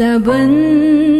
बन्